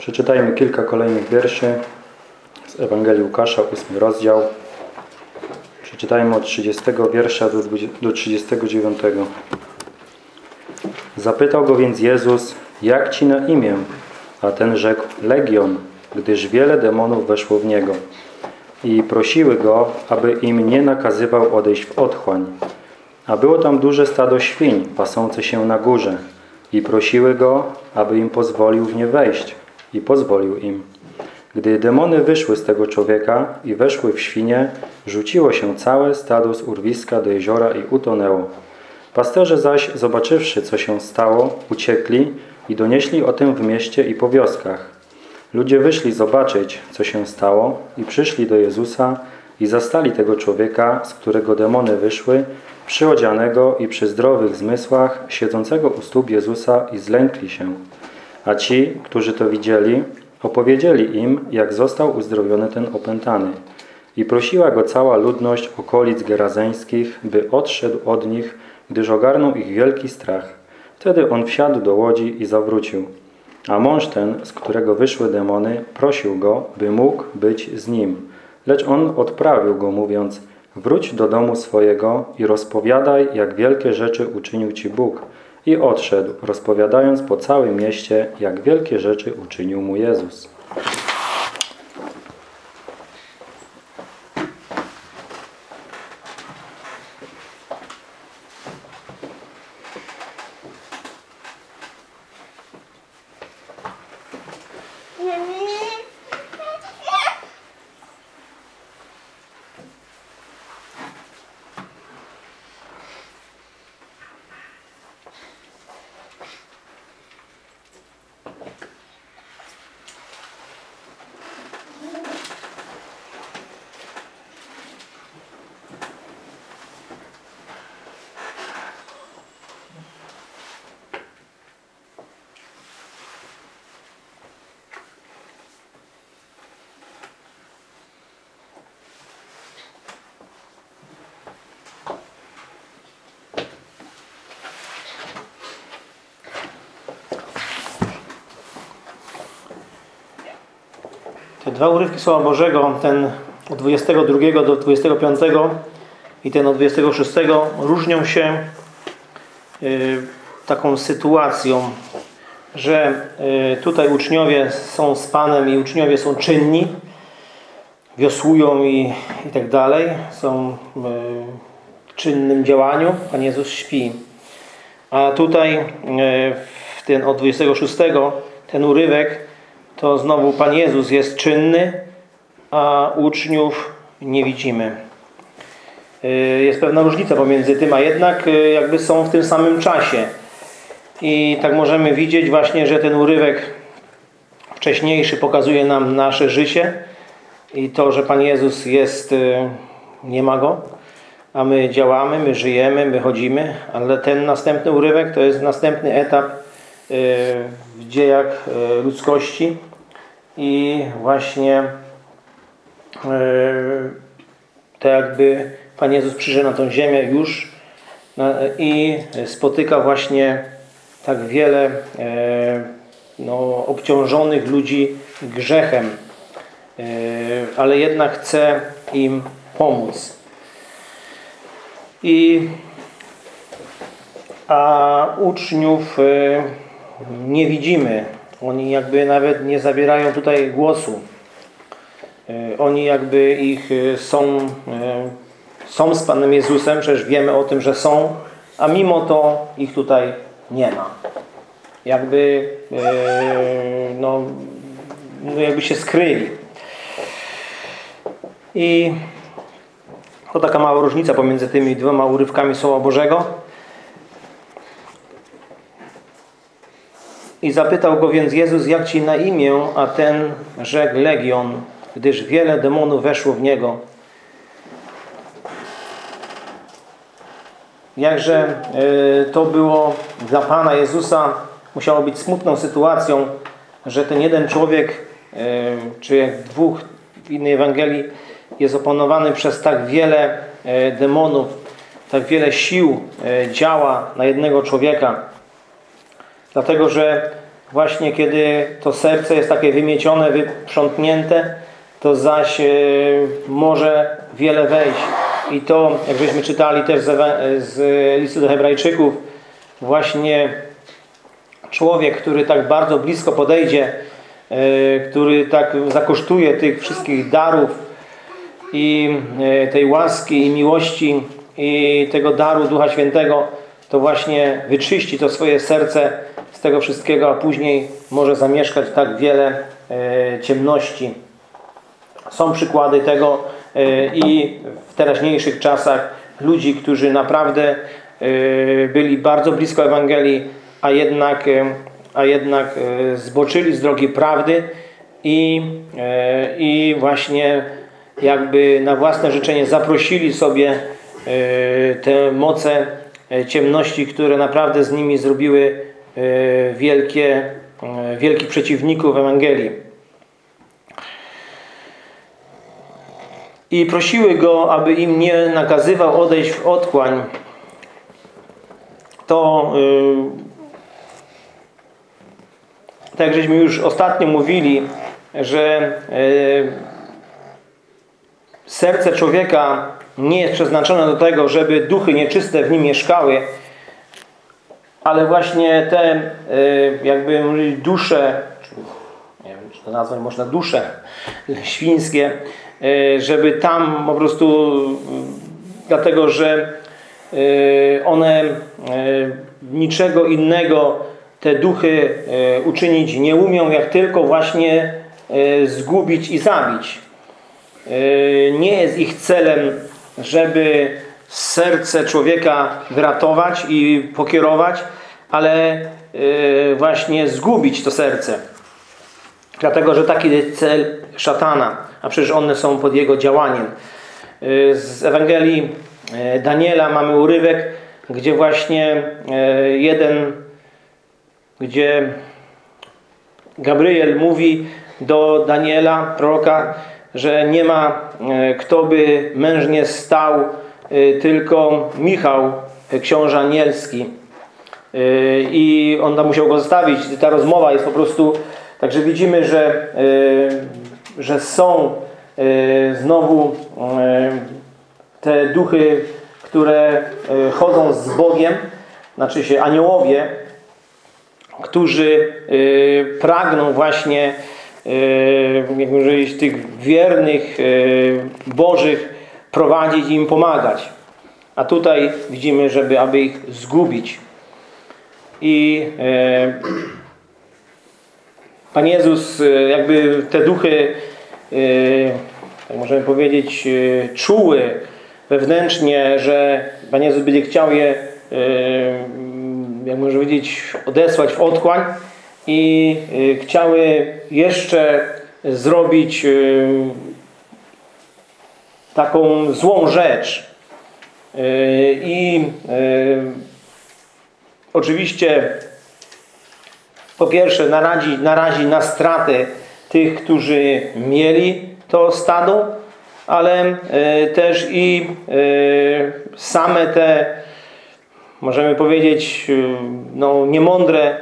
Przeczytajmy kilka kolejnych wierszy z Ewangelii Łukasza, 8 rozdział. Przeczytajmy od 30 wiersza do, 20, do 39. Zapytał go więc Jezus, jak ci na imię? A ten rzekł, Legion, gdyż wiele demonów weszło w niego. I prosiły go, aby im nie nakazywał odejść w otchłań. A było tam duże stado świń, pasące się na górze. I prosiły go, aby im pozwolił w nie wejść. I pozwolił im. Gdy demony wyszły z tego człowieka i weszły w świnie, rzuciło się całe stado z urwiska do jeziora i utonęło. Pasterze zaś, zobaczywszy, co się stało, uciekli i donieśli o tym w mieście i po wioskach. Ludzie wyszli zobaczyć, co się stało i przyszli do Jezusa i zastali tego człowieka, z którego demony wyszły, przyodzianego i przy zdrowych zmysłach, siedzącego u stóp Jezusa i zlękli się. A ci, którzy to widzieli, opowiedzieli im, jak został uzdrowiony ten opętany. I prosiła go cała ludność okolic gerazeńskich, by odszedł od nich, gdyż ogarnął ich wielki strach. Wtedy on wsiadł do łodzi i zawrócił. A mąż ten, z którego wyszły demony, prosił go, by mógł być z nim. Lecz on odprawił go, mówiąc, wróć do domu swojego i rozpowiadaj, jak wielkie rzeczy uczynił ci Bóg. I odszedł, rozpowiadając po całym mieście, jak wielkie rzeczy uczynił mu Jezus. Dwa urywki Słowa Bożego, ten od 22 do 25 i ten od 26 różnią się y, taką sytuacją, że y, tutaj uczniowie są z Panem i uczniowie są czynni, wiosłują i, i tak dalej, są w czynnym działaniu, Pan Jezus śpi. A tutaj y, w ten od 26 ten urywek to znowu Pan Jezus jest czynny, a uczniów nie widzimy. Jest pewna różnica pomiędzy tym, a jednak jakby są w tym samym czasie. I tak możemy widzieć właśnie, że ten urywek wcześniejszy pokazuje nam nasze życie i to, że Pan Jezus jest, nie ma Go, a my działamy, my żyjemy, my chodzimy, ale ten następny urywek to jest następny etap w dziejach ludzkości i właśnie tak jakby Pan Jezus przyjdzie na tą ziemię już i spotyka właśnie tak wiele no, obciążonych ludzi grzechem, ale jednak chce im pomóc. I a uczniów nie widzimy. Oni jakby nawet nie zabierają tutaj głosu. Oni jakby ich są, są z Panem Jezusem, przecież wiemy o tym, że są, a mimo to ich tutaj nie ma. Jakby, no, no jakby się skryli. I to taka mała różnica pomiędzy tymi dwoma urywkami Słowa Bożego. I zapytał go więc Jezus, jak ci na imię, a ten rzekł Legion, gdyż wiele demonów weszło w niego. Jakże to było dla Pana Jezusa, musiało być smutną sytuacją, że ten jeden człowiek, czy jak dwóch w innej Ewangelii, jest opanowany przez tak wiele demonów, tak wiele sił działa na jednego człowieka. Dlatego, że właśnie kiedy to serce jest takie wymiecione, wyprzątnięte, to zaś e, może wiele wejść. I to, jak żeśmy czytali też z, listu do hebrajczyków, właśnie człowiek, który tak bardzo blisko podejdzie, e, który tak zakosztuje tych wszystkich darów i e, tej łaski i miłości i tego daru Ducha Świętego, to właśnie wyczyści to swoje serce z tego wszystkiego, a później może zamieszkać tak wiele e, ciemności. Są przykłady tego e, i w teraźniejszych czasach ludzi, którzy naprawdę e, byli bardzo blisko Ewangelii, a jednak, a jednak zboczyli z drogi prawdy i, i właśnie jakby na własne życzenie zaprosili sobie te moce ciemności, które naprawdę z nimi zrobiły e, wielkie, e, wielkich przeciwników Ewangelii. I prosiły go, aby im nie nakazywał odejść w otchłań. To, tak żeśmy już ostatnio mówili, że serce człowieka nie jest przeznaczone do tego, żeby duchy nieczyste w nim mieszkały, ale właśnie te yy, jakby dusze, nie wiem, czy to nazwać można dusze świńskie, yy, żeby tam po prostu yy, dlatego, że one niczego innego te duchy uczynić nie umią, jak tylko właśnie zgubić i zabić. Nie jest ich celem, żeby serce człowieka wyratować i pokierować, ale yy, właśnie zgubić to serce. Dlatego, że taki jest cel szatana, a przecież one są pod jego działaniem. Yy, Z Ewangelii yy, Daniela mamy urywek, gdzie właśnie jeden, gdzie Gabriel mówi do Daniela, proroka, że nie ma e, kto by mężnie stał, e, tylko Michał, e, książę anielski. I on tam musiał go zostawić. Ta rozmowa jest po prostu... Także widzimy, że, że są znowu te duchy, które chodzą z Bogiem, znaczy się aniołowie, którzy pragną właśnie jak powiedzieć, tych wiernych y, Bożych prowadzić i im pomagać. A tutaj widzimy, żeby aby ich zgubić. I Pan Jezus jakby te duchy tak możemy powiedzieć czuły wewnętrznie, że Pan Jezus będzie chciał je jak można powiedzieć, odesłać w otchłań i y, chciały jeszcze zrobić y, taką złą rzecz. Y, I oczywiście po pierwsze narazi, narazi na stratę tych, którzy mieli to stado, ale też i same te możemy powiedzieć, no, niemądre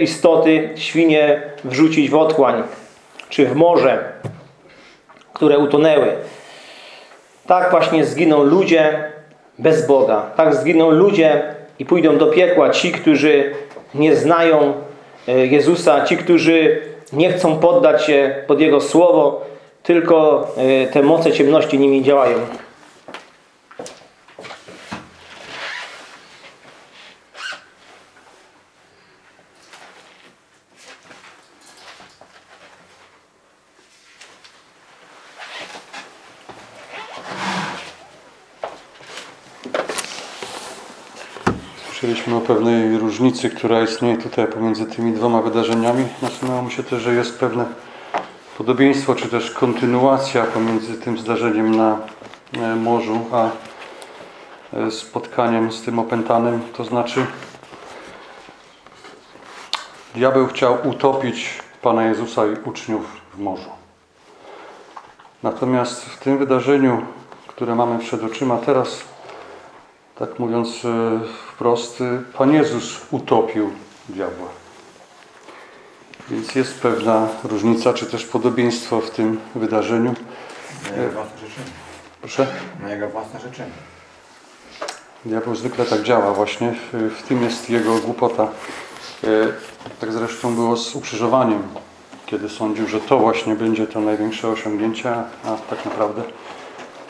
istoty, świnie wrzucić w otchłań, czy w morze, które utonęły. Tak właśnie zginą ludzie bez Boga. Tak zginą ludzie i pójdą do piekła ci, którzy nie znają e, Jezusa, ci, którzy nie chcą poddać się pod Jego Słowo, tylko e, te moce ciemności nimi działają. Różnicy, która istnieje tutaj pomiędzy tymi dwoma wydarzeniami. Nasunęło mi się też, że jest pewne podobieństwo, czy też kontynuacja pomiędzy tym zdarzeniem na e, morzu, a e, spotkaniem z tym opętanym. To znaczy, diabeł chciał utopić Pana Jezusa i uczniów w morzu. Natomiast w tym wydarzeniu, które mamy przed oczyma teraz, tak mówiąc e, wprost, e, Pan Jezus utopił diabła. Więc jest pewna różnica, czy też podobieństwo w tym wydarzeniu. Na jego własne życzenie. Proszę? Na jego własne życzenie. Diabeł zwykle tak działa właśnie. W, tym jest jego głupota. E, Tak zresztą było z ukrzyżowaniem, kiedy sądził, że to właśnie będzie to największe osiągnięcie, a tak naprawdę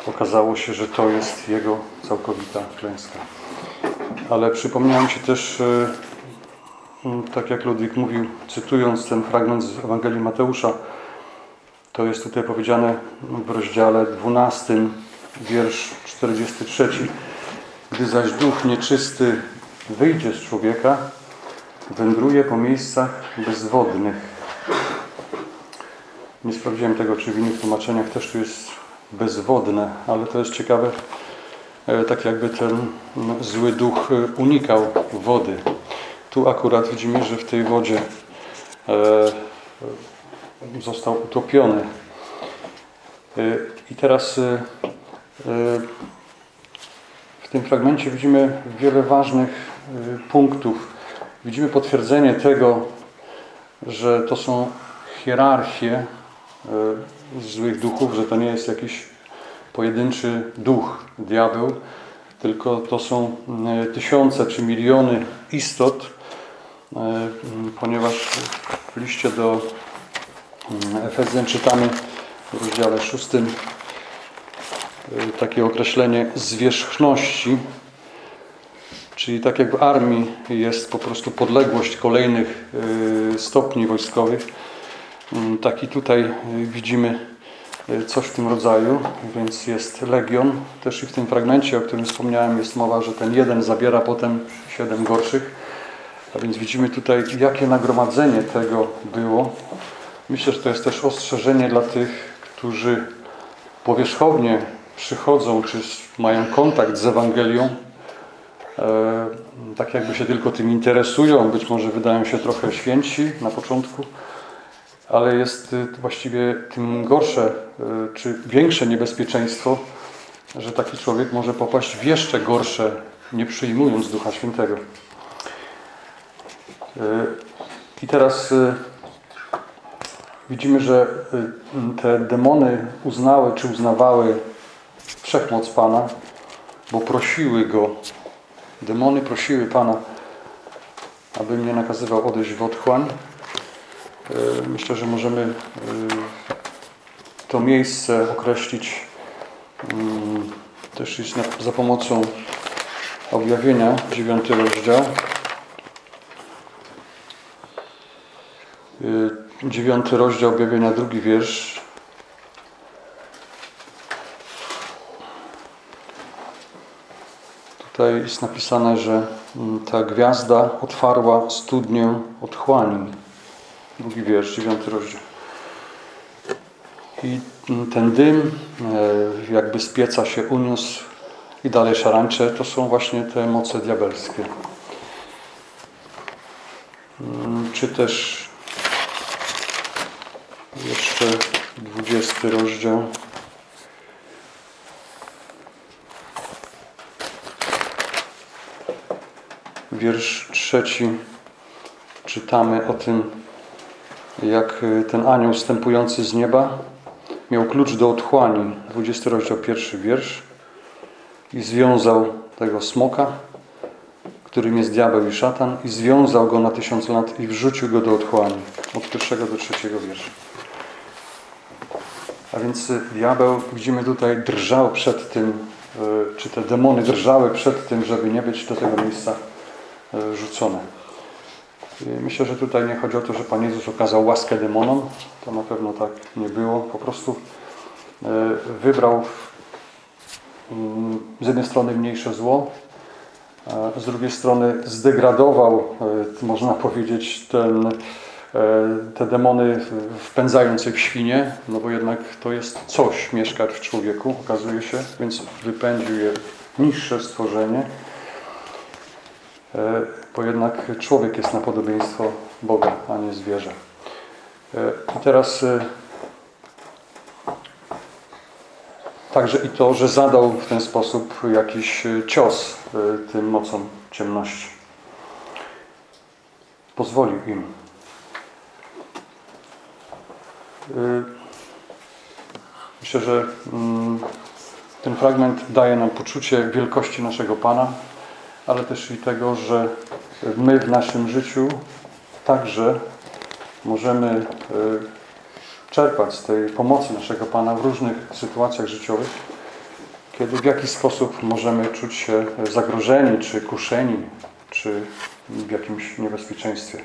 okazało się, że to jest jego całkowita klęska. Ale przypomniałem się też, e, tak jak Ludwik mówił, cytując ten fragment z Ewangelii Mateusza, to jest tutaj powiedziane w rozdziale 12, wiersz 43. Gdy zaś duch nieczysty wyjdzie z człowieka, wędruje po miejscach bezwodnych. Nie sprawdziłem tego, czy w innych tłumaczeniach też tu jest bezwodne, ale to jest ciekawe, e, tak jakby ten zły duch e, unikał wody. Tu akurat widzimy, że w tej wodzie e, został utopiony. I teraz w tym fragmencie widzimy wiele ważnych punktów. Widzimy potwierdzenie tego, że to są hierarchie złych duchów, że to nie jest jakiś pojedynczy duch, diabeł, tylko to są y, tysiące czy miliony istot, y, ponieważ w liście do y, Efezjan czytamy w rozdziale szóstym y, takie określenie zwierzchności, czyli tak jak w armii jest po prostu podległość kolejnych stopni wojskowych, mm, tak i tutaj y, widzimy y, coś w tym rodzaju, więc jest legion. Też i w tym fragmencie, o którym wspomniałem, jest mowa, że ten jeden zabiera potem siedem gorszych. A więc widzimy tutaj, jakie nagromadzenie tego było. Myślę, że to jest też ostrzeżenie dla tych, którzy powierzchownie przychodzą, czy mają kontakt z Ewangelią, e, tak jakby się tylko tym interesują, być może wydają się trochę święci na początku, ale jest y, właściwie tym gorsze, y, czy większe niebezpieczeństwo, że taki człowiek może popaść w jeszcze gorsze, nie przyjmując Ducha Świętego. Y, I teraz widzimy, że te demony uznały, czy uznawały wszechmoc Pana, bo prosiły Go. Demony prosiły Pana, aby mnie nakazywał odejść w otchłań. Y, Myślę, że możemy y, to miejsce określić mm, też jest za pomocą objawienia, dziewiąty rozdział. Y, Dziewiąty rozdział objawienia, drugi wiersz. Tutaj jest napisane, że mm, ta gwiazda otwarła studnię otchłani. Drugi wiersz, dziewiąty rozdział. I ten dym e, jakby z pieca się uniósł i dalej szarańcze. To są właśnie te moce diabelskie. Mm, Czy też jeszcze 20 rozdział. Wiersz trzeci czytamy o tym, jak y, ten anioł wstępujący z nieba miał klucz do otchłani. 20 rozdział, pierwszy wiersz. I związał tego smoka, którym jest diabeł i szatan, i związał go na tysiąc lat i wrzucił go do otchłani. Od pierwszego do trzeciego wiersza. A więc y, diabeł, widzimy tutaj, drżał przed tym, y, czy te demony drżały przed tym, żeby nie być do tego miejsca rzucone. Y, Myślę, że tutaj nie chodzi o to, że Pan Jezus okazał łaskę demonom. To na pewno tak nie było. Po prostu y, wybrał mm, z jednej strony mniejsze zło, z drugiej strony zdegradował, y, można powiedzieć, ten, te demony wpędzając je w świnie, no bo jednak to jest coś mieszkać w człowieku, okazuje się, więc wypędził je niższe stworzenie, bo jednak człowiek jest na podobieństwo Boga, a nie zwierzę. E, I teraz e, także i to, że zadał w ten sposób jakiś e, cios tym mocom ciemności. Pozwolił im. Myślę, że mm, ten fragment daje nam poczucie wielkości naszego Pana, ale też i tego, że my w naszym życiu także możemy y, czerpać z tej pomocy naszego Pana w różnych sytuacjach życiowych, kiedy w jakiś sposób możemy czuć się zagrożeni, czy kuszeni, czy w jakimś niebezpieczeństwie.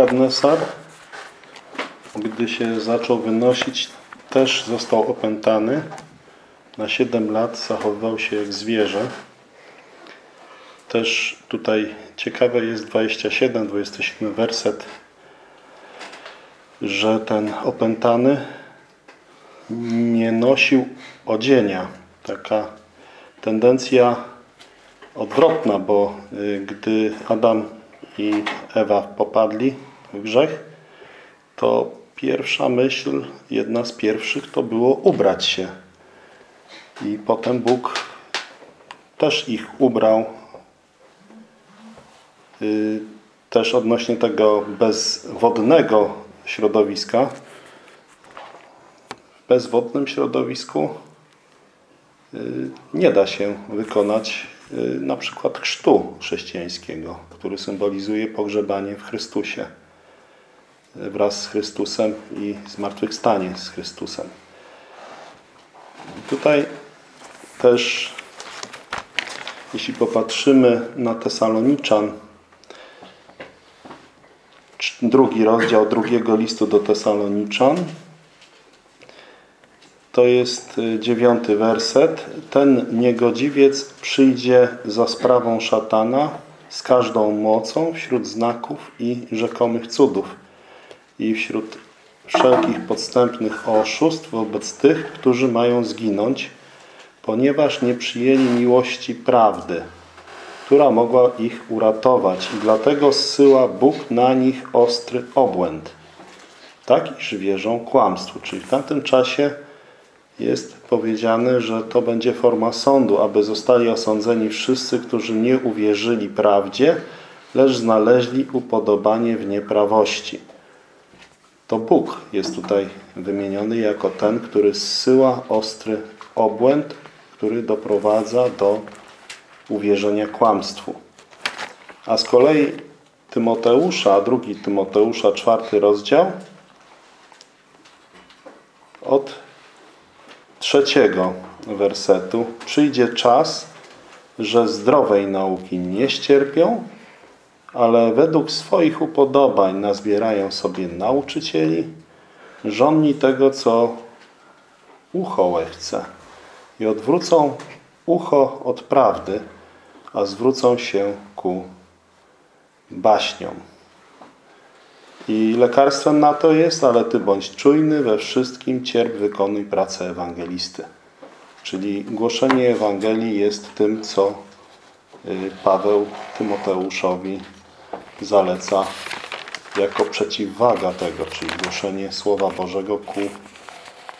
Nebukadnesar, gdy się zaczął wynosić, też został opętany. Na 7 lat zachowywał się jak zwierzę. Też tutaj ciekawe jest 27, 27 werset, że ten opętany nie nosił odzienia. Taka tendencja odwrotna, bo y, gdy Adam i Ewa popadli grzech, to pierwsza myśl, jedna z pierwszych, to było ubrać się. I potem Bóg też ich ubrał. Y, Też odnośnie tego bezwodnego środowiska. W bezwodnym środowisku y, nie da się wykonać y, na przykład chrztu chrześcijańskiego, który symbolizuje pogrzebanie w Chrystusie wraz z Chrystusem i zmartwychwstanie z Chrystusem. Tutaj też, jeśli popatrzymy na Tesaloniczan, cz- drugi rozdział drugiego listu do Tesaloniczan, to jest y, dziewiąty werset. Ten niegodziwiec przyjdzie za sprawą szatana z każdą mocą wśród znaków i rzekomych cudów i wśród wszelkich podstępnych oszustw wobec tych, którzy mają zginąć, ponieważ nie przyjęli miłości prawdy, która mogła ich uratować i dlatego zsyła Bóg na nich ostry obłęd, tak iż wierzą kłamstwu. Czyli w tamtym czasie jest powiedziane, że to będzie forma sądu, aby zostali osądzeni wszyscy, którzy nie uwierzyli prawdzie, lecz znaleźli upodobanie w nieprawości. To Bóg jest tutaj wymieniony jako ten, który zsyła ostry obłęd, który doprowadza do uwierzenia kłamstwu. A z kolei Tymoteusza, drugi Tymoteusza, czwarty rozdział, od trzeciego wersetu. Przyjdzie czas, że zdrowej nauki nie ścierpią, ale według swoich upodobań nazbierają sobie nauczycieli, żonni tego, co ucho łechce i odwrócą ucho od prawdy, a zwrócą się ku baśniom. I lekarstwem na to jest, ale Ty bądź czujny, we wszystkim cierp, wykonuj pracę ewangelisty. Czyli głoszenie Ewangelii jest tym, co y, Paweł Tymoteuszowi zaleca jako przeciwwaga tego, czyli głoszenie Słowa Bożego ku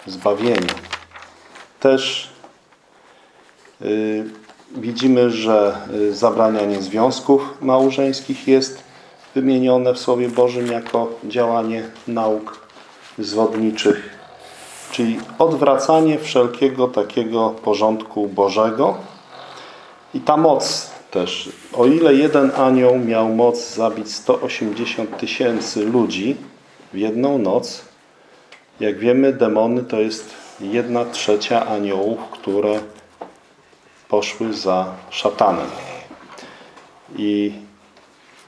zbawieniu. Też y, widzimy, że y, zabranianie związków małżeńskich jest wymienione w Słowie Bożym jako działanie nauk zwodniczych, czyli odwracanie wszelkiego takiego porządku Bożego. I ta moc też, o ile jeden anioł miał moc zabić 180 tysięcy ludzi w jedną noc, jak wiemy, demony to jest jedna trzecia aniołów, które poszły za szatanem. I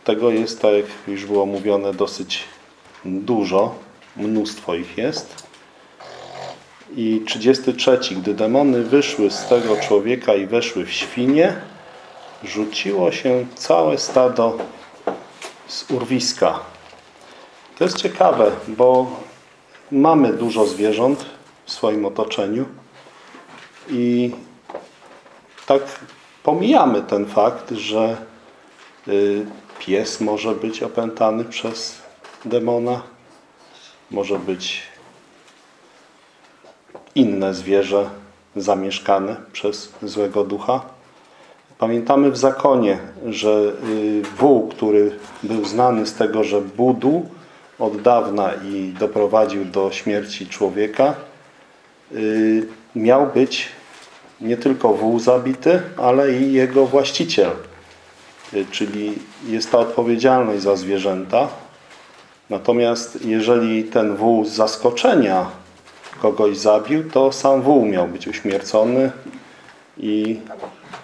tego jest, tak jak już było mówione, dosyć dużo, mnóstwo ich jest. I 33, gdy demony wyszły z tego człowieka i weszły w świnie, rzuciło się całe stado z urwiska. To jest ciekawe, bo mamy dużo zwierząt w swoim otoczeniu i tak pomijamy ten fakt, że y, pies może być opętany przez demona, może być inne zwierzę zamieszkane przez złego ducha. Pamiętamy w zakonie, że y, wół, który był znany z tego, że budł od dawna i doprowadził do śmierci człowieka, y, miał być nie tylko wół zabity, ale i jego właściciel. Y, Czyli jest ta odpowiedzialność za zwierzęta. Natomiast jeżeli ten wół z zaskoczenia kogoś zabił, to sam wół miał być uśmiercony i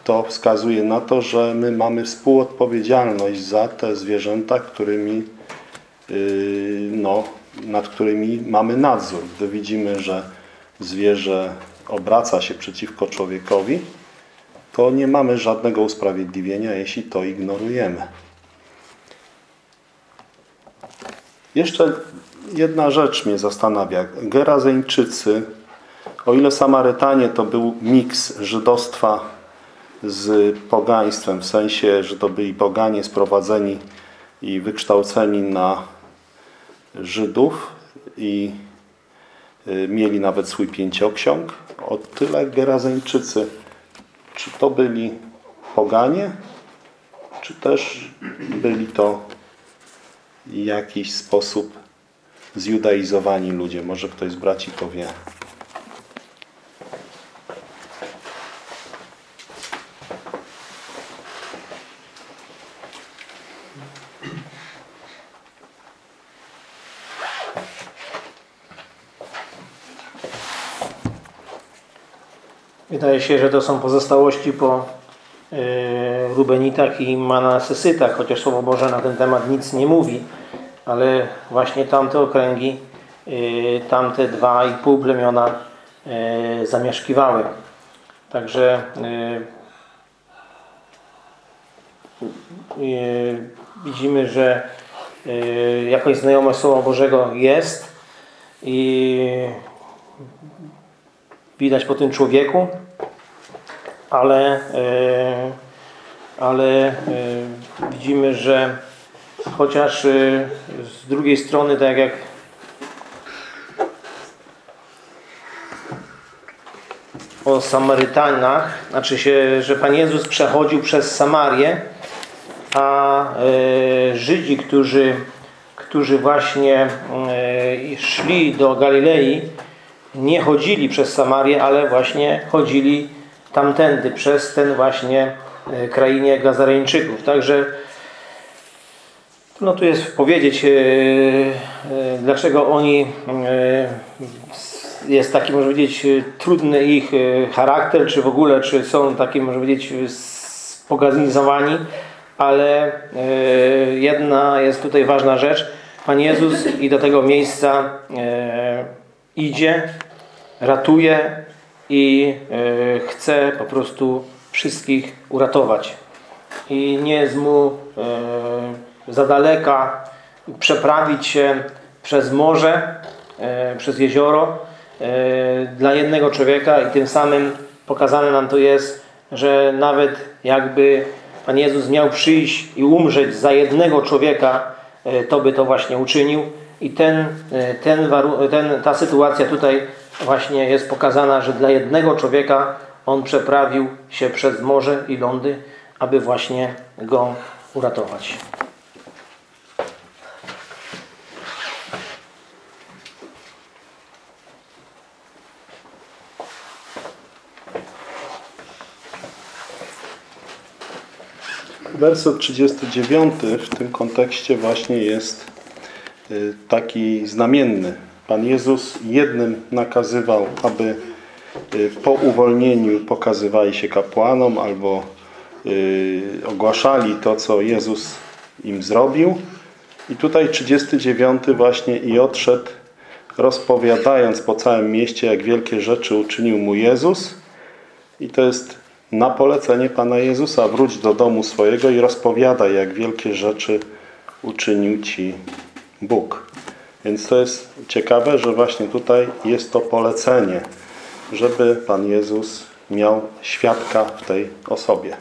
to wskazuje na to, że my mamy współodpowiedzialność za te zwierzęta, którymi, yy, no, nad którymi mamy nadzór. Gdy widzimy, że zwierzę obraca się przeciwko człowiekowi, to nie mamy żadnego usprawiedliwienia, jeśli to ignorujemy. Jeszcze jedna rzecz mnie zastanawia. Gerazeńczycy, o ile Samarytanie to był miks żydostwa z pogaństwem, w sensie, że to byli poganie sprowadzeni i wykształceni na Żydów i y, mieli nawet swój pięcioksiąg, o tyle Gerazeńczycy, czy to byli poganie, czy też byli to w jakiś sposób zjudaizowani ludzie. Może ktoś z braci to wie. Wydaje się, że to są pozostałości po y, Rubenitach i Manasesytach, chociaż Słowo Boże na ten temat nic nie mówi, ale właśnie tamte okręgi, y, tamte dwa i pół plemiona y, zamieszkiwały. Także widzimy, że jakaś znajomość Słowa Bożego jest i widać po tym człowieku, ale, e, ale e, widzimy, że chociaż e, z drugiej strony, tak jak o Samarytanach, znaczy się, że Pan Jezus przechodził przez Samarię, a Żydzi, którzy, którzy właśnie szli do Galilei, nie chodzili przez Samarię, ale właśnie chodzili tamtędy, przez ten właśnie e, krainie Gazareńczyków. Także no tu jest powiedzieć, e, e, dlaczego oni jest taki, może powiedzieć, trudny ich charakter, czy w ogóle, czy są taki, może powiedzieć, spoganizowani, ale jedna jest tutaj ważna rzecz. Pan Jezus i do tego miejsca idzie, ratuje i e, chce po prostu wszystkich uratować. I nie jest mu e, za daleka przeprawić się przez morze, e, przez jezioro dla jednego człowieka i tym samym pokazane nam to jest, że nawet jakby Pan Jezus miał przyjść i umrzeć za jednego człowieka, to by to właśnie uczynił. I ten, ten, ten, ta sytuacja tutaj właśnie jest pokazana, że dla jednego człowieka on przeprawił się przez morze i lądy, aby właśnie go uratować. Werset 39 w tym kontekście właśnie jest taki znamienny. Pan Jezus jednym nakazywał, aby y, po uwolnieniu pokazywali się kapłanom albo y, ogłaszali to, co Jezus im zrobił. I tutaj 39 właśnie i odszedł rozpowiadając po całym mieście, jak wielkie rzeczy uczynił mu Jezus. I to jest na polecenie Pana Jezusa. Wróć do domu swojego i rozpowiadaj, jak wielkie rzeczy uczynił Ci Bóg. Więc to jest ciekawe, że właśnie tutaj jest to polecenie, żeby Pan Jezus miał świadka w tej osobie.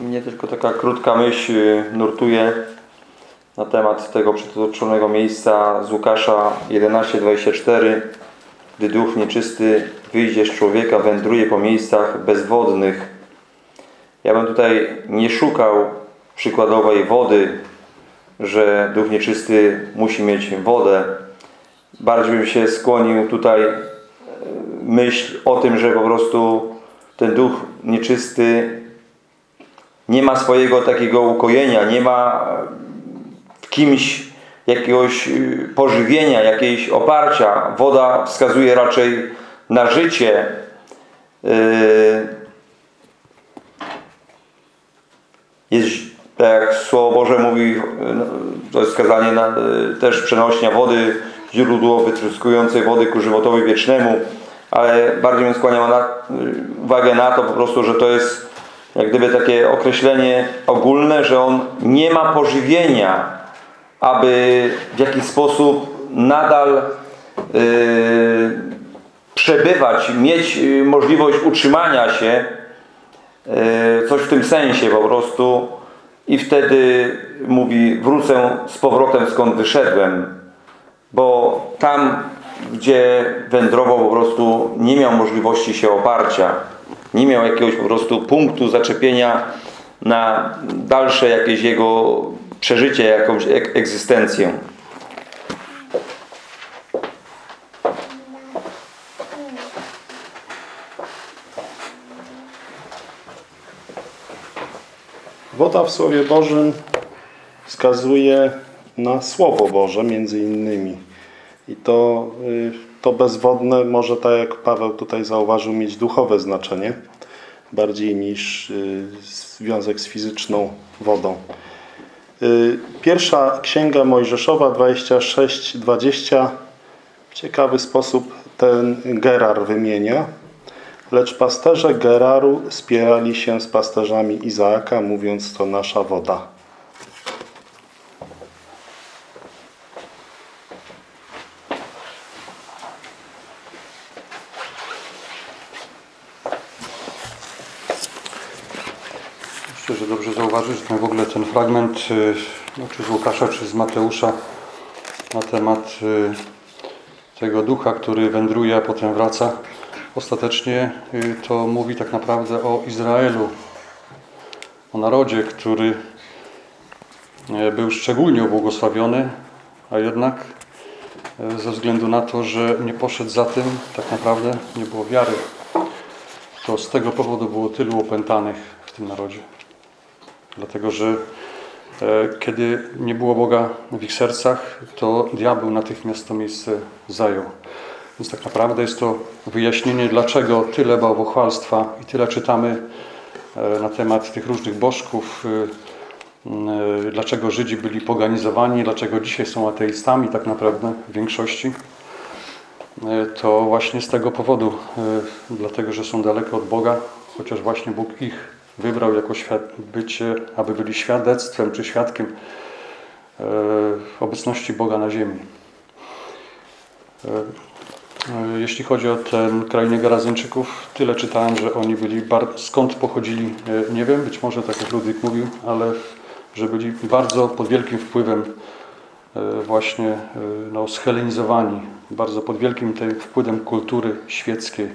Mnie tylko taka krótka myśl y, nurtuje na temat tego przytoczonego miejsca z Łukasza 11:24. Gdy duch nieczysty wyjdzie z człowieka, wędruje po miejscach bezwodnych. Ja bym tutaj nie szukał przykładowej wody, że duch nieczysty musi mieć wodę. Bardziej bym się skłonił tutaj e, myśl o tym, że po prostu ten duch nieczysty nie ma swojego takiego ukojenia, nie ma w kimś jakiegoś y, pożywienia, jakiejś oparcia. Woda wskazuje raczej na życie. Yy, Jest, tak jak Słowo Boże mówi, no, to jest skazanie na, też przenośnia wody, źródło wytryskującej wody ku żywotowi wiecznemu, ale bardziej na, y, uwagę na to po prostu, że to jest jak gdyby takie określenie ogólne, że on nie ma pożywienia, aby w jakiś sposób nadal yy, przebywać, mieć yy, możliwość utrzymania się, yy, coś w tym sensie po prostu. I wtedy mówi wrócę z powrotem skąd wyszedłem, bo tam gdzie wędrował po prostu nie miał możliwości się oparcia nie miał jakiegoś po prostu punktu zaczepienia na dalsze jakieś jego przeżycie, jakąś ek egzystencję. Woda w Słowie Bożym wskazuje na Słowo Boże między innymi. I to, y, to bezwodne może, tak jak Paweł tutaj zauważył, mieć duchowe znaczenie bardziej niż y, związek z fizyczną wodą. Y, pierwsza Księga Mojżeszowa 26-20 w ciekawy sposób ten Gerar wymienia. Lecz pasterze Geraru spierali się z pasterzami Izaaka, mówiąc to nasza woda. Myślę, ten w ogóle ten fragment, y, no, czy z Łukasza, czy z Mateusza, na temat y, tego ducha, który wędruje, a potem wraca. Ostatecznie y, to mówi tak naprawdę o Izraelu, o narodzie, który był szczególnie ubłogosławiony, a jednak ze względu na to, że nie poszedł za tym, tak naprawdę nie było wiary. To z tego powodu było tylu opętanych w tym narodzie. Dlatego, że e, kiedy nie było Boga w ich sercach, to diabeł natychmiast to miejsce zajął. Więc tak naprawdę jest to wyjaśnienie, dlaczego tyle bałwochwalstwa i tyle czytamy e, na temat tych różnych bożków, e, dlaczego Żydzi byli poganizowani, dlaczego dzisiaj są ateistami tak naprawdę w większości. To właśnie z tego powodu, dlatego że są daleko od Boga, chociaż właśnie Bóg ich wybrał jako bycie, aby byli świadectwem czy świadkiem e, obecności Boga na ziemi. E, e, jeśli chodzi o ten krainę Garazyńczyków, tyle czytałem, że oni byli, skąd pochodzili, nie wiem, być może tak jak Ludwik mówił, ale że byli bardzo pod wielkim wpływem właśnie no, schelenizowani, bardzo pod wielkim tym wpływem kultury świeckiej.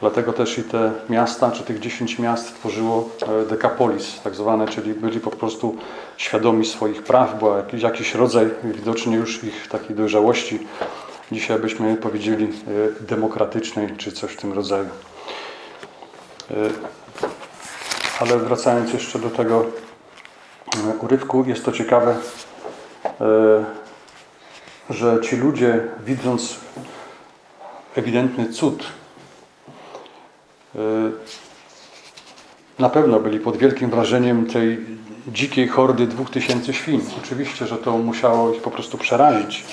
Dlatego też i te miasta, czy tych 10 miast tworzyło dekapolis, tak zwane, czyli byli po prostu świadomi swoich praw, był jakiś, jakiś rodzaj widocznie już ich takiej dojrzałości. Dzisiaj byśmy powiedzieli demokratycznej, czy coś w tym rodzaju. Ale wracając jeszcze do tego urywku, jest to ciekawe, że ci ludzie widząc ewidentny cud, na pewno byli pod wielkim wrażeniem tej dzikiej hordy dwóch tysięcy świń. Oczywiście, że to musiało ich po prostu przerazić.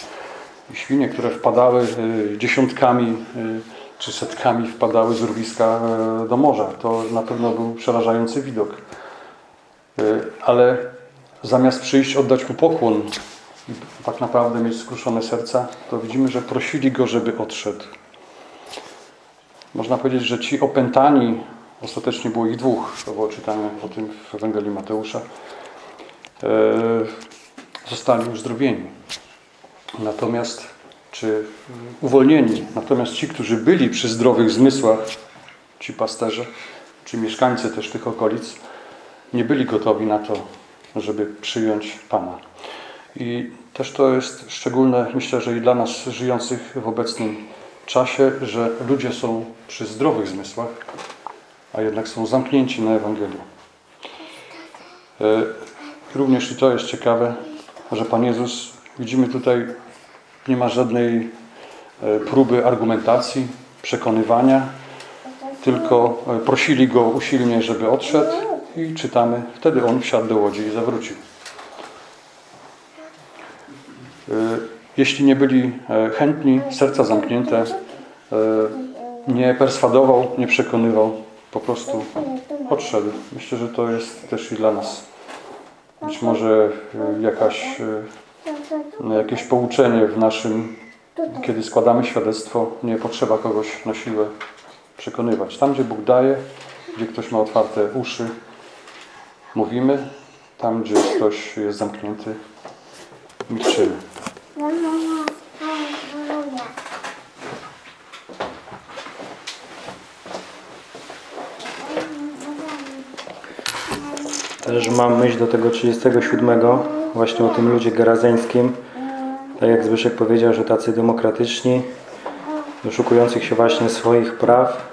Świnie, które wpadały y, dziesiątkami y, czy setkami wpadały z urwiska y, do morza. To na pewno był przerażający widok. Y, Ale zamiast przyjść, oddać mu pokłon i tak naprawdę mieć skruszone serca, to widzimy, że prosili go, żeby odszedł. Można powiedzieć, że ci opętani, ostatecznie było ich dwóch, to było czytane o tym w Ewangelii Mateusza, e, zostali uzdrowieni. Natomiast, czy uwolnieni. Natomiast ci, którzy byli przy zdrowych zmysłach, ci pasterze, czy mieszkańcy też tych okolic, nie byli gotowi na to, żeby przyjąć Pana. I też to jest szczególne, myślę, że i dla nas żyjących w obecnym czasie, że ludzie są przy zdrowych zmysłach, a jednak są zamknięci na Ewangelię. E, Również i to jest ciekawe, że Pan Jezus, widzimy tutaj, nie ma żadnej e, próby argumentacji, przekonywania, tylko e, prosili Go usilnie, żeby odszedł i czytamy, wtedy On wsiadł do łodzi i zawrócił. Jeśli nie byli e, chętni, serca zamknięte, e, nie perswadował, nie przekonywał, po prostu odszedł. Myślę, że to jest też i dla nas być może e, jakaś, jakieś pouczenie w naszym, kiedy składamy świadectwo, nie potrzeba kogoś na siłę przekonywać. Tam, gdzie Bóg daje, gdzie ktoś ma otwarte uszy, mówimy. Tam, gdzie ktoś jest zamknięty, milczymy. Też mam myśl do tego 37, właśnie o tym ludzie gerazeńskim. Tak jak Zbyszek powiedział, że tacy demokratyczni, doszukujących się właśnie swoich praw.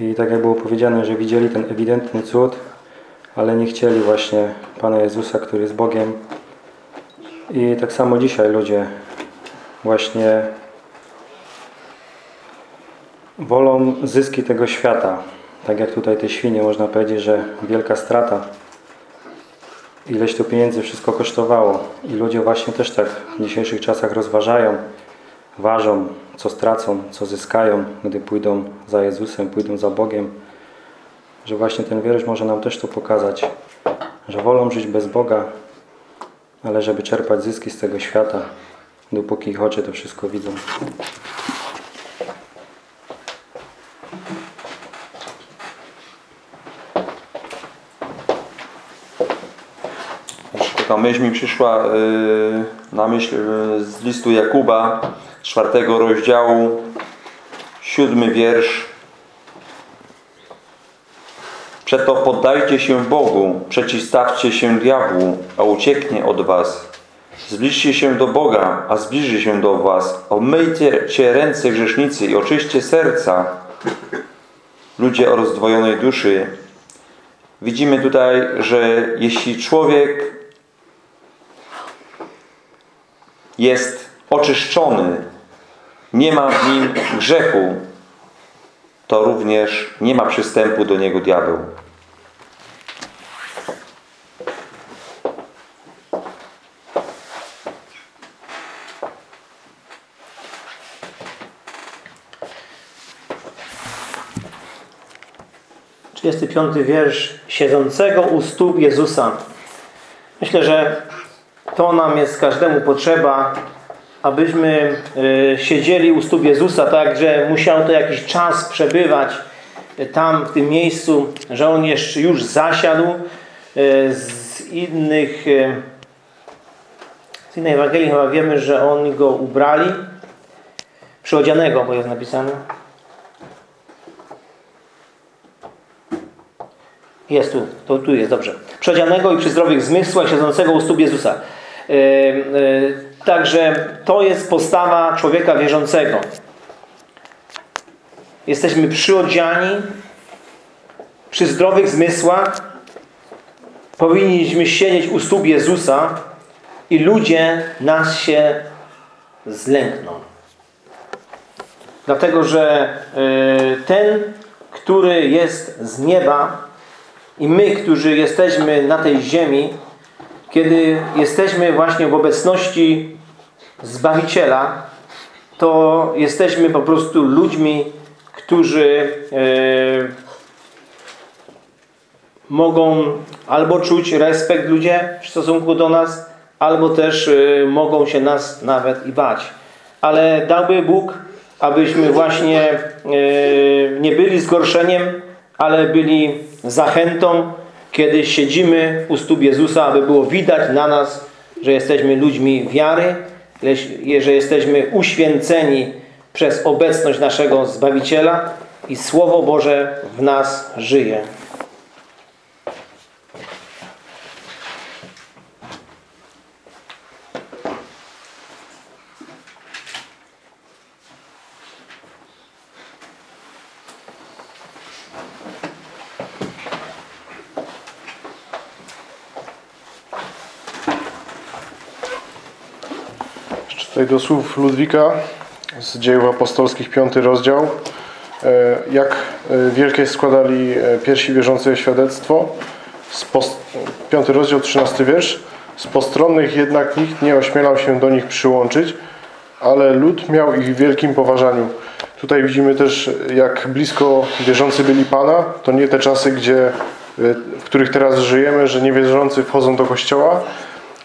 I tak jak było powiedziane, że widzieli ten ewidentny cud, ale nie chcieli właśnie Pana Jezusa, który jest Bogiem. I tak samo dzisiaj ludzie właśnie wolą zyski tego świata. Tak jak tutaj te świnie, można powiedzieć, że wielka strata. Ileś tu pieniędzy wszystko kosztowało. I ludzie właśnie też tak w dzisiejszych czasach rozważają, ważą, co stracą, co zyskają, gdy pójdą za Jezusem, pójdą za Bogiem. Że właśnie ten wiersz może nam też to pokazać, że wolą żyć bez Boga, ale żeby czerpać zyski z tego świata, dopóki ich oczy to wszystko widzą. Taka myśl mi przyszła yy, na myśl yy, z listu Jakuba, czwartego rozdziału, siódmy wiersz. Przeto poddajcie się Bogu, przeciwstawcie się diabłu, a ucieknie od was. Zbliżcie się do Boga, a zbliży się do was. Omyjcie ręce grzesznicy i oczyście serca, ludzie o rozdwojonej duszy. Widzimy tutaj, że jeśli człowiek jest oczyszczony, nie ma w nim grzechu, to również nie ma przystępu do niego diabeł. Piąty wiersz siedzącego u stóp Jezusa. Myślę, że to nam jest każdemu potrzeba, abyśmy y, siedzieli u stóp Jezusa, tak, że musiał to jakiś czas przebywać y, tam, w tym miejscu, że On jeszcze już zasiadł y, z innych z innej Ewangelii chyba wiemy, że oni go ubrali przyodzianego, bo jest napisane Jest tu, to tu jest, dobrze. Przyodzianego i przy zdrowych zmysłach, siedzącego u stóp Jezusa. Yy, także to jest postawa człowieka wierzącego. Jesteśmy przyodziani, przy zdrowych zmysłach. Powinniśmy siedzieć u stóp Jezusa i ludzie nas się zlękną. Dlatego, że yy, ten, który jest z nieba i my, którzy jesteśmy na tej ziemi, kiedy jesteśmy właśnie w obecności Zbawiciela, to jesteśmy po prostu ludźmi, którzy e, mogą albo czuć respekt ludzie w stosunku do nas, albo też e, mogą się nas nawet i bać. Ale dałby Bóg, abyśmy właśnie e, nie byli zgorszeniem, ale byli zachętą, kiedy siedzimy u stóp Jezusa, aby było widać na nas, że jesteśmy ludźmi wiary, że jesteśmy uświęceni przez obecność naszego Zbawiciela i Słowo Boże w nas żyje. Tutaj do słów Ludwika z dziejów apostolskich, piąty rozdział. E, Jak e, wielkie składali e, pierwsi wierzący świadectwo. Piąty rozdział, trzynasty wiersz. Z postronnych jednak nikt nie ośmielał się do nich przyłączyć, ale lud miał ich w wielkim poważaniu. Tutaj widzimy też, jak blisko wierzący byli Pana. To nie te czasy, gdzie, w których teraz żyjemy, że niewierzący wchodzą do kościoła,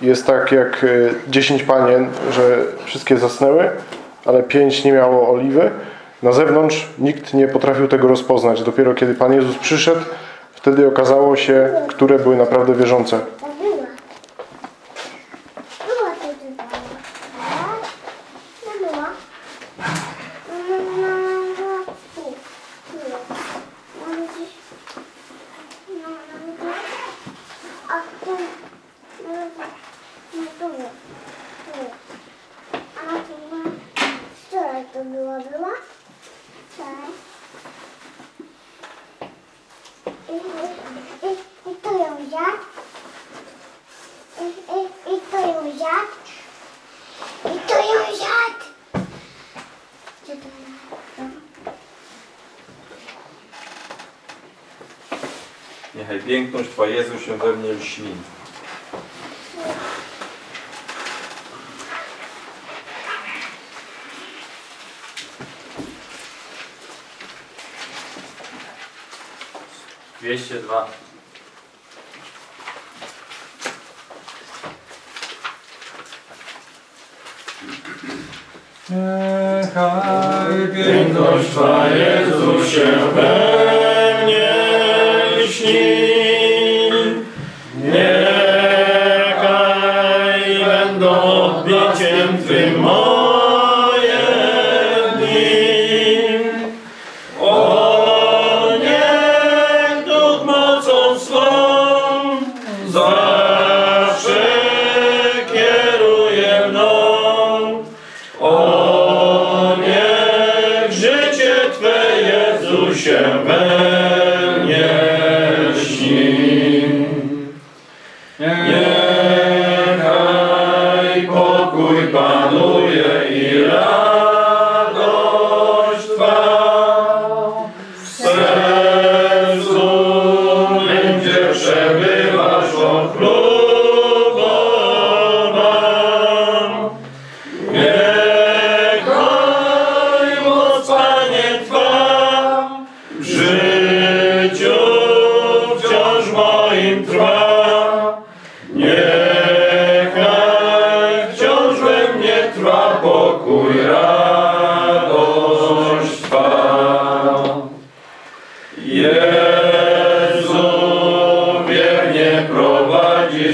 jest tak jak e, 10 panien, że wszystkie zasnęły, ale 5 nie miało oliwy. Na zewnątrz nikt nie potrafił tego rozpoznać. Dopiero kiedy Pan Jezus przyszedł, wtedy okazało się, które były naprawdę wierzące. To była. Była to tutaj. Tak? Nie była. No, no, no, była tu. Tu jest. No, gdzieś. No, no, gdzieś. A tu. No, no, tu jest. Tu jest. A tu była. Wczoraj to była, była? Wczoraj. I, i, i, i tu ją zjadł. I, i, I to ją zjadł. I to ją zjadł. Co to jest? Niechaj piękność Twa Jezu się we mnie lśni. Dwieście dwa. Niechaj piękność Twa Jezu się we mnie lśni.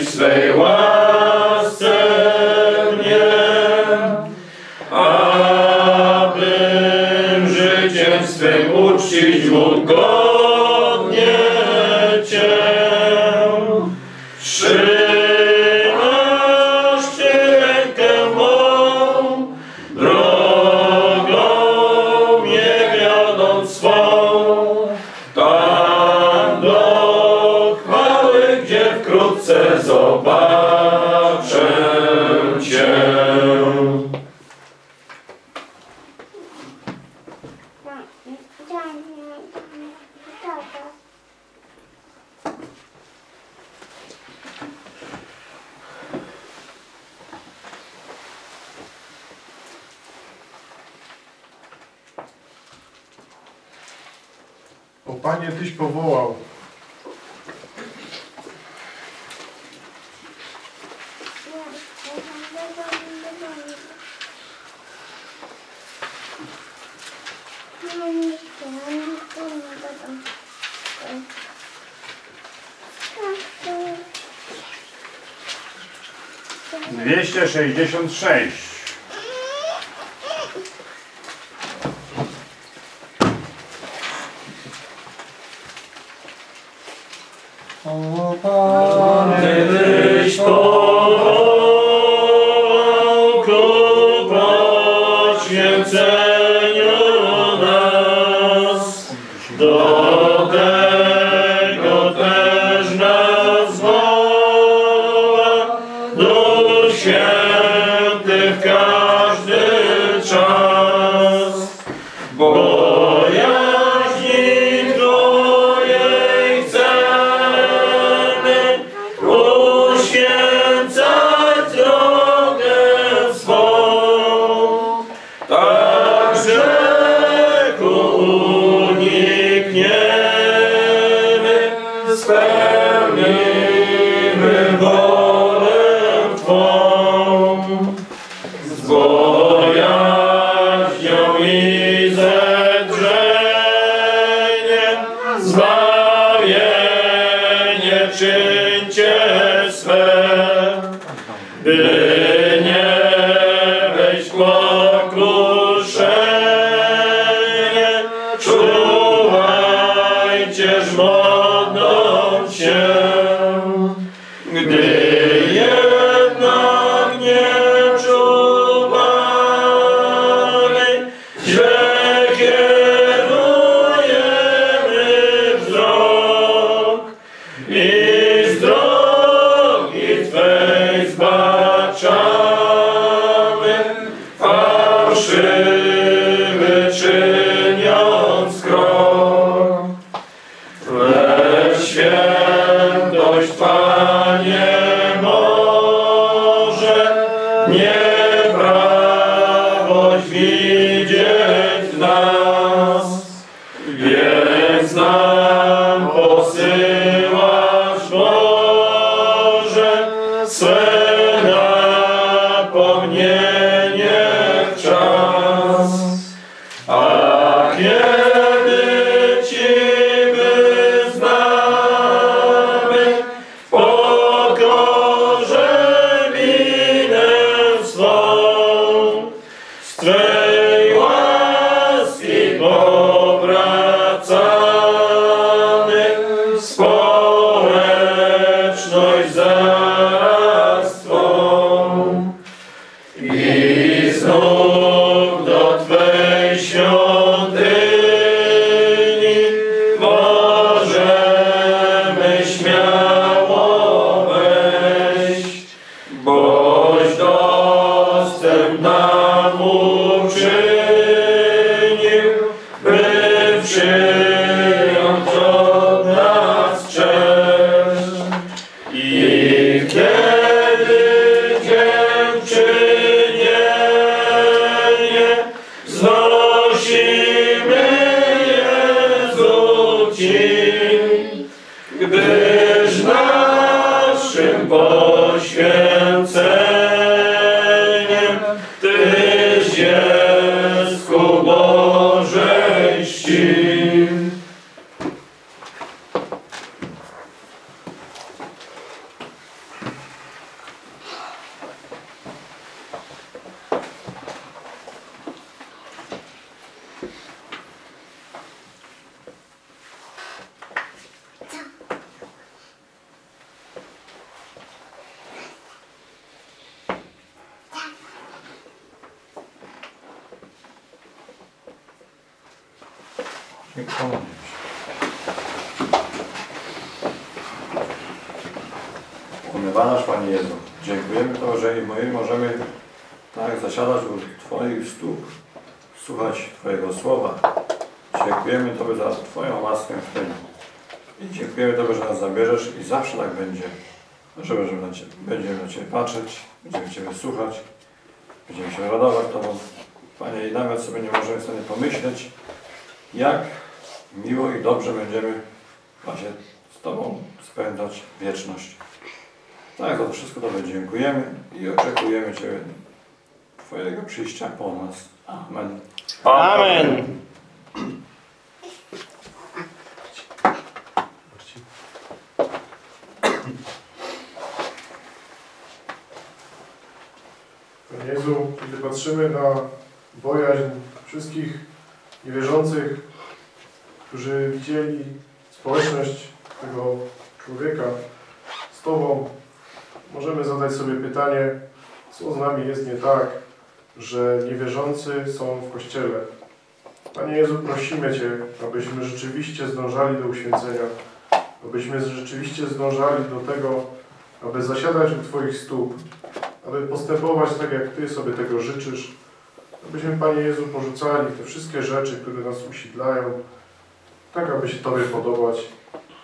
they were. Sześćdziesiąt sześć. Sure. Wszystko Tobie dziękujemy i oczekujemy Ciebie, Twojego przyjścia po nas. Amen. Amen. Panie Jezu, kiedy patrzymy na bojaźń wszystkich niewierzących, którzy widzieli społeczność tego człowieka z Tobą, możemy zadać sobie pytanie, co z nami jest nie tak, że niewierzący są w Kościele. Panie Jezu, prosimy Cię, abyśmy rzeczywiście zdążali do uświęcenia, abyśmy rzeczywiście zdążali do tego, aby zasiadać u Twoich stóp, aby postępować tak, jak Ty sobie tego życzysz, abyśmy, Panie Jezu, porzucali te wszystkie rzeczy, które nas usidlają, tak, aby się Tobie podobać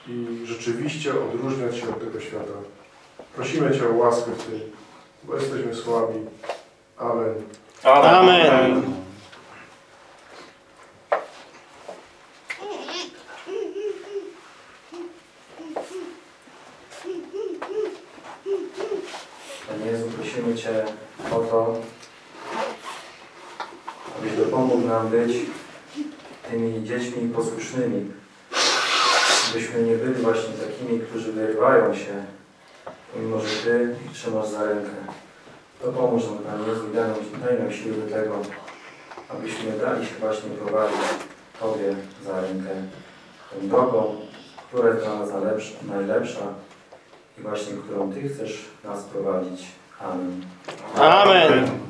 i rzeczywiście odróżniać się od tego świata. Prosimy Cię o łaskę w tym, bo jesteśmy słabi. Amen. Amen. Panie Jezu, prosimy Cię o to, abyś dopomógł nam być tymi dziećmi posłusznymi. Byśmy nie byli właśnie takimi, którzy wyrywają się, mimo że Ty ich trzymasz za rękę. Dopomóż nam, Panie Jezu, i daj siły do tego, abyśmy dali się właśnie prowadzić Tobie za rękę, tą drogą, która jest dla nas najlepsza, najlepsza i właśnie którą Ty chcesz nas prowadzić. Amen. Amen.